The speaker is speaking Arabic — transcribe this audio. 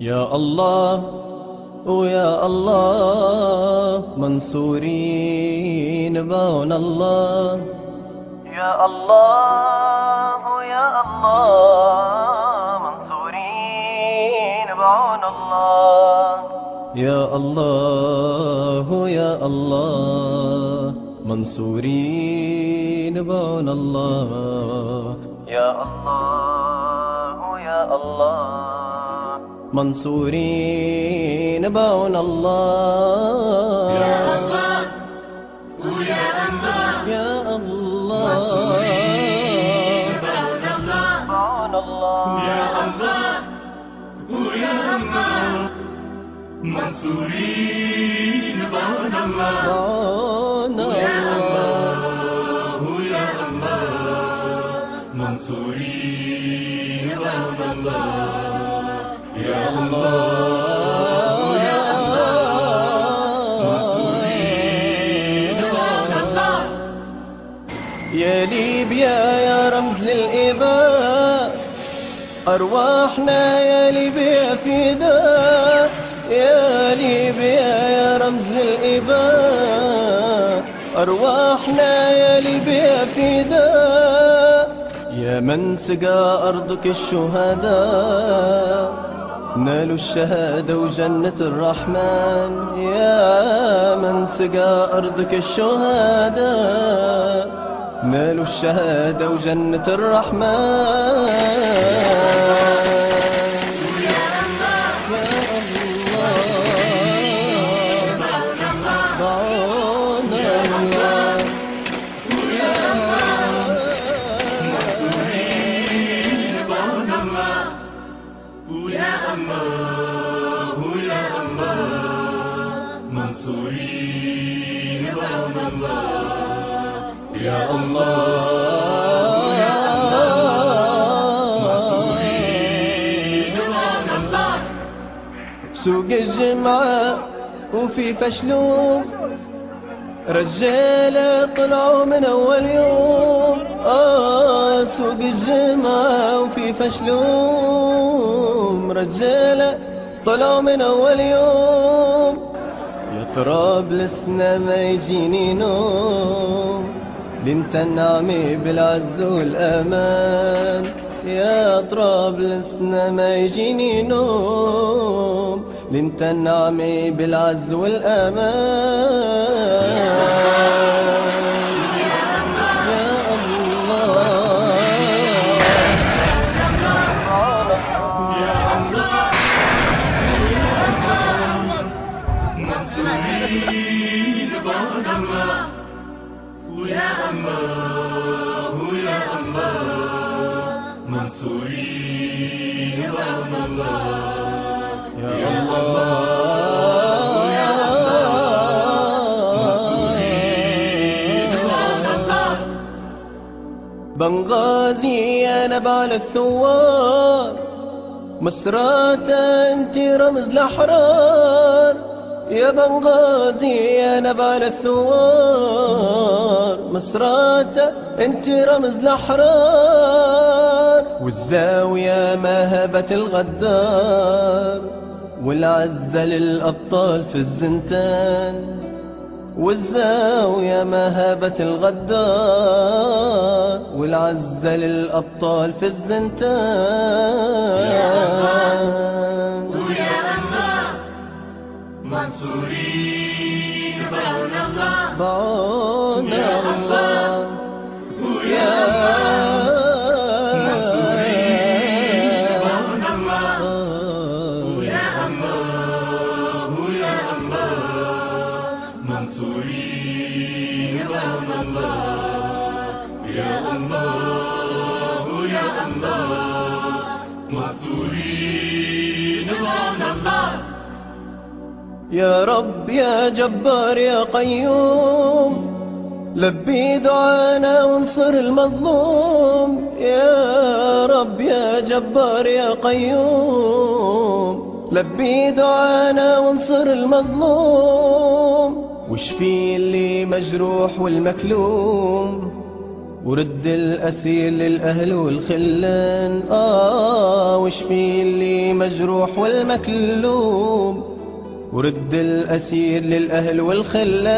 يا الله ويا الله منصورين بعون الله. يا الله يا الله منصورين بعون الله. يا الله يا الله منصورين بعون الله. يا الله يا الله. منصورين بعون الله. يا الله ويا الله. يا الله. منصورين بعون الله. بعون الله. يا الله ويا الله. منصورين الله. بعون الله. ويا الله. منصورين بعون الله. يا الله يا منصورين بعون الله يا ليبيا يا رمز للإباء أرواحنا يا ليبيا فداء يا ليبيا يا رمز للإباء أرواحنا يا ليبيا فداء يا من سقى أرضك الشهداء نالوا الشهادة وجنة الرحمن. يا من سقى أرضك الشهداء نالوا الشهادة وجنة الرحمن. يا الله. يا منصورين بعون الله الجمعة وفي فشلوم رجالة طلعوا من أول يوم. آه سوق الجمعة وفي فشلوم رجالة طلعوا من أول يوم. يا طرابلسنا ما يجيني نوم. لنت النعمة بالعز والأمان يا طرابلسنا ما يجيني نوم. لنت النعمة بالعز والأمان بعون الله يا الله يا منصورين بعون الله بنغازي يا نبال الثوار مصرات أنت رمز الأحرار. يا بنغازي يا نبال الثوار مصرات أنت رمز الأحرار. والزاوية مهبة الغدار والعزة للأبطال في الزنتان. والزاوية مهابة الغدار والعزة للأبطال في الزنتان. ويا الله منصورين بعون الله. بعون الله. منصورين بعون الله يا الله ويا الله. منصورين بعون الله. يا رب يا جبار يا قيوم لبي دعانا وانصر المظلوم. يا رب يا جبار يا قيوم لبي دعانا وانصر المظلوم. وشفي اللي مجروح والمكلوم؟ ورد الأسير للأهل والخلان. آه واشفي اللي المجروح والمكلوم؟ ورد الأسير للأهل والخلان.